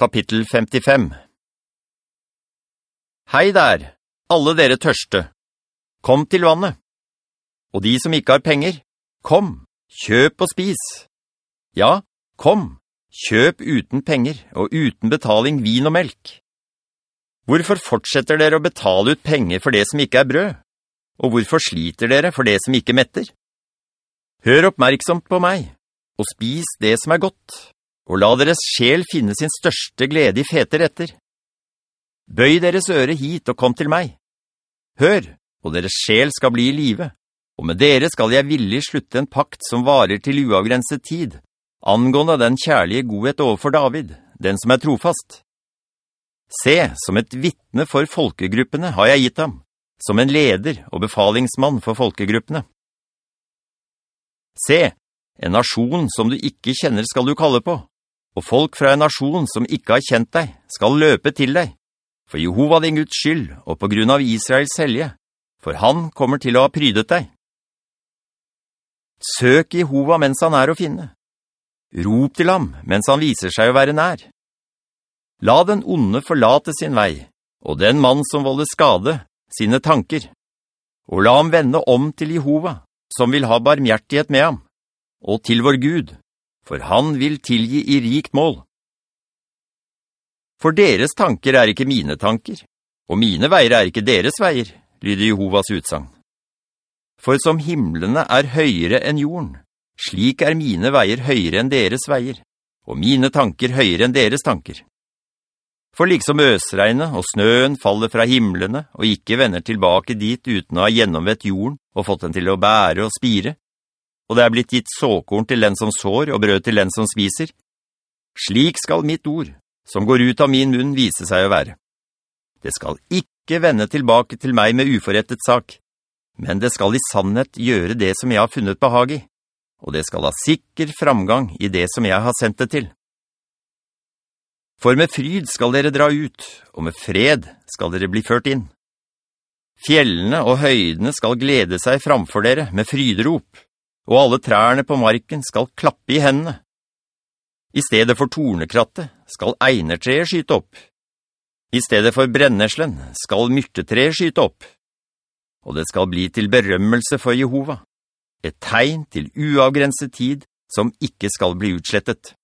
Kapittel 55 Hei der, alle dere tørste. Kom til vannet. Og de som ikke har penger, kom, kjøp og spis. Ja, kom, kjøp uten penger og uten betaling vin og melk. Hvorfor fortsetter dere å betale ut penger for det som ikke er brød? Og hvorfor sliter dere for det som ikke metter? Hør oppmerksomt på meg, og spis det som er godt og la deres sjel finne sin største glede i fete retter. Bøy deres øre hit og kom til meg. Hør, og deres sjel skal bli i live, og med dere skal jeg villig slutte en pakt som varer til uavgrenset tid, angående den kjærlige godhet overfor David, den som er trofast. Se, som et vittne for folkegruppene har jeg gitt ham, som en leder og befalingsmann for folkegruppene. Se, en nasjon som du ikke kjenner skal du kalle på, og folk fra en nasjon som ikke har kjent deg, skal løpe til deg, for Jehova din Guds skyld, og på grunn av Israels helge, for han kommer til å ha prydet deg. Søk Jehova mens han er å finne. Rop til ham mens han viser seg å være nær. La den onde forlate sin vei, og den mann som volder skade, sine tanker. Og la ham vende om til Jehova, som vil ha barmhjertighet med ham, og til vår Gud, for han vil tilgi i rikt mål. For deres tanker er ikke mine tanker, og mine veier er ikke deres veier, lyder Jehovas utsang. For som himmelene er høyere enn jorden, slik er mine veier høyere enn deres veier, og mine tanker høyere enn deres tanker. For liksom øsregnet og snøen faller fra himmelene og ikke vender tilbake dit uten å ha gjennomvett jorden og fått den til å bære og spire, og det er blitt gitt såkorn til den som sår og brød til den som spiser. Slik skal mitt ord, som går ut av min munn, vise seg å være. Det skal ikke vende tilbake til meg med uforrettet sak, men det skal i sannhet gjøre det som jeg har funnet behag i, og det skal ha sikker framgang i det som jeg har sendt det til. For med fryd skal dere dra ut, og med fred skal dere bli ført inn. Fjellene og høydene skal glede seg framfor dere med fryderop og alle trærne på marken skal klappe i hendene. I stedet for tornekrattet skal einertreet skyte opp. I stedet for brenneslen skal myrtetreet skyte opp. Og det skal bli til berømmelse for Jehova, et tegn til uavgrenset tid som ikke skal bli utslettet.